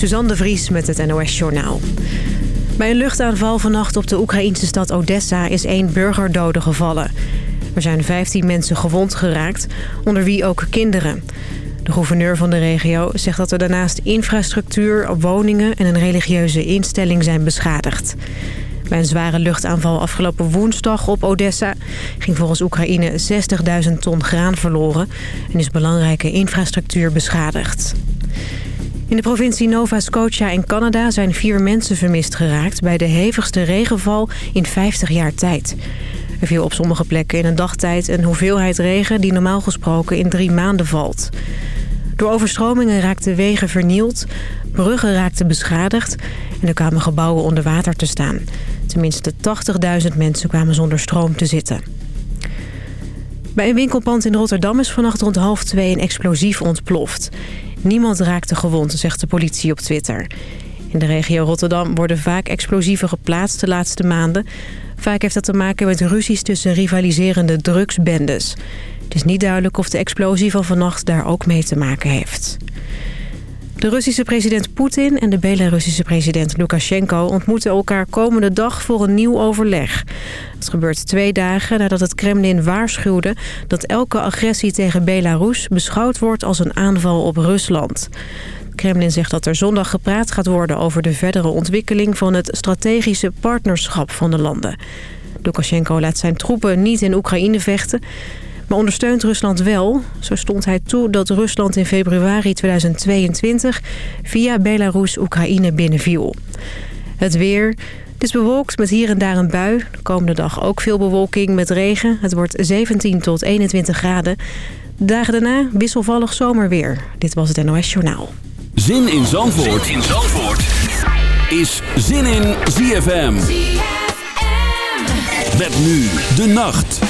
Suzanne de Vries met het NOS Journaal. Bij een luchtaanval vannacht op de Oekraïnse stad Odessa is één burgerdode gevallen. Er zijn 15 mensen gewond geraakt, onder wie ook kinderen. De gouverneur van de regio zegt dat er daarnaast infrastructuur, woningen en een religieuze instelling zijn beschadigd. Bij een zware luchtaanval afgelopen woensdag op Odessa ging volgens Oekraïne 60.000 ton graan verloren en is belangrijke infrastructuur beschadigd. In de provincie Nova Scotia in Canada zijn vier mensen vermist geraakt... bij de hevigste regenval in 50 jaar tijd. Er viel op sommige plekken in een dagtijd een hoeveelheid regen... die normaal gesproken in drie maanden valt. Door overstromingen raakten wegen vernield, bruggen raakten beschadigd... en er kwamen gebouwen onder water te staan. Tenminste 80.000 mensen kwamen zonder stroom te zitten. Bij een winkelpand in Rotterdam is vannacht rond half twee een explosief ontploft. Niemand raakte gewond, zegt de politie op Twitter. In de regio Rotterdam worden vaak explosieven geplaatst de laatste maanden. Vaak heeft dat te maken met ruzies tussen rivaliserende drugsbendes. Het is niet duidelijk of de explosie van vannacht daar ook mee te maken heeft. De Russische president Poetin en de Belarussische president Lukashenko ontmoeten elkaar komende dag voor een nieuw overleg. Het gebeurt twee dagen nadat het Kremlin waarschuwde dat elke agressie tegen Belarus beschouwd wordt als een aanval op Rusland. Kremlin zegt dat er zondag gepraat gaat worden over de verdere ontwikkeling van het strategische partnerschap van de landen. Lukashenko laat zijn troepen niet in Oekraïne vechten maar ondersteunt Rusland wel. Zo stond hij toe dat Rusland in februari 2022 via Belarus Oekraïne binnenviel. Het weer... Het is bewolkt met hier en daar een bui. De komende dag ook veel bewolking met regen. Het wordt 17 tot 21 graden. De dagen daarna wisselvallig zomerweer. Dit was het NOS Journaal. Zin in Zandvoort, zin in Zandvoort. is Zin in ZFM. ZFM. Met nu de nacht.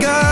God.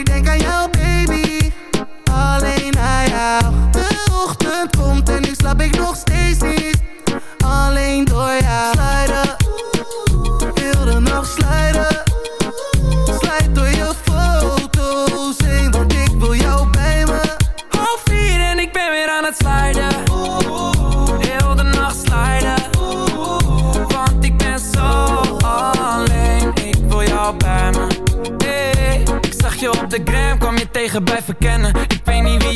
slaap ik nog steeds niet. Alleen door jou. Slijden, heel de nacht slijden. Slijt door je foto's want ik wil jou bij me. Half vier en ik ben weer aan het slijden. Heel de nacht slijden. Want ik ben zo alleen, ik wil jou bij me. Ik zag je op de gram, kwam je tegen bij verkennen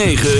106.9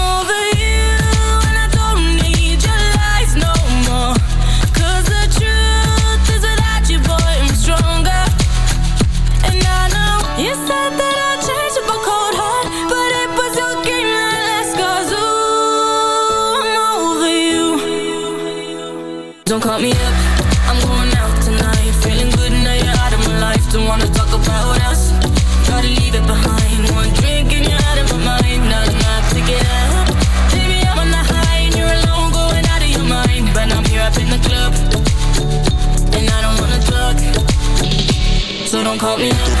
call me.